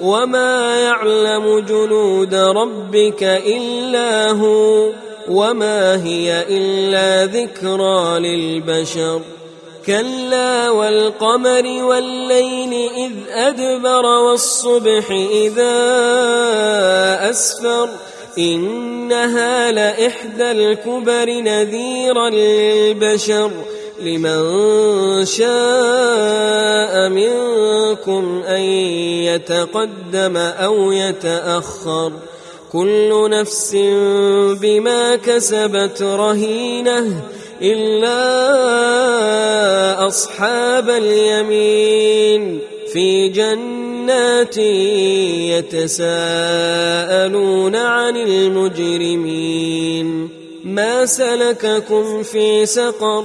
وما يعلم جنود ربك الا هو وما هي الا ذكرى للبشر كلا والقمر والليل اذ ادبر والصبح اذا اسفر انها لاحدى الكبر نذيرا للبشر لمن شاء منكم أن يتقدم أو يتأخر. كل نفس بما كسبت رهينة إلا أصحاب اليمين. في جنات يتساءلون عن المجرمين. ما سلككم في سقر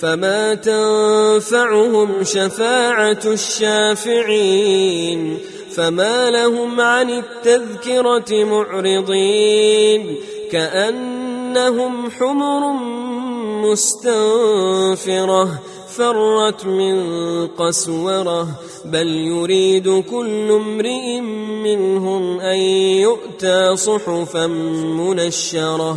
فما تنفعهم شفاعه الشافعين فما لهم عن التذكره معرضين كانهم حمر مستنفره فرت من قسوره بل يريد كل امرئ منهم ان يؤتى صحفا منشره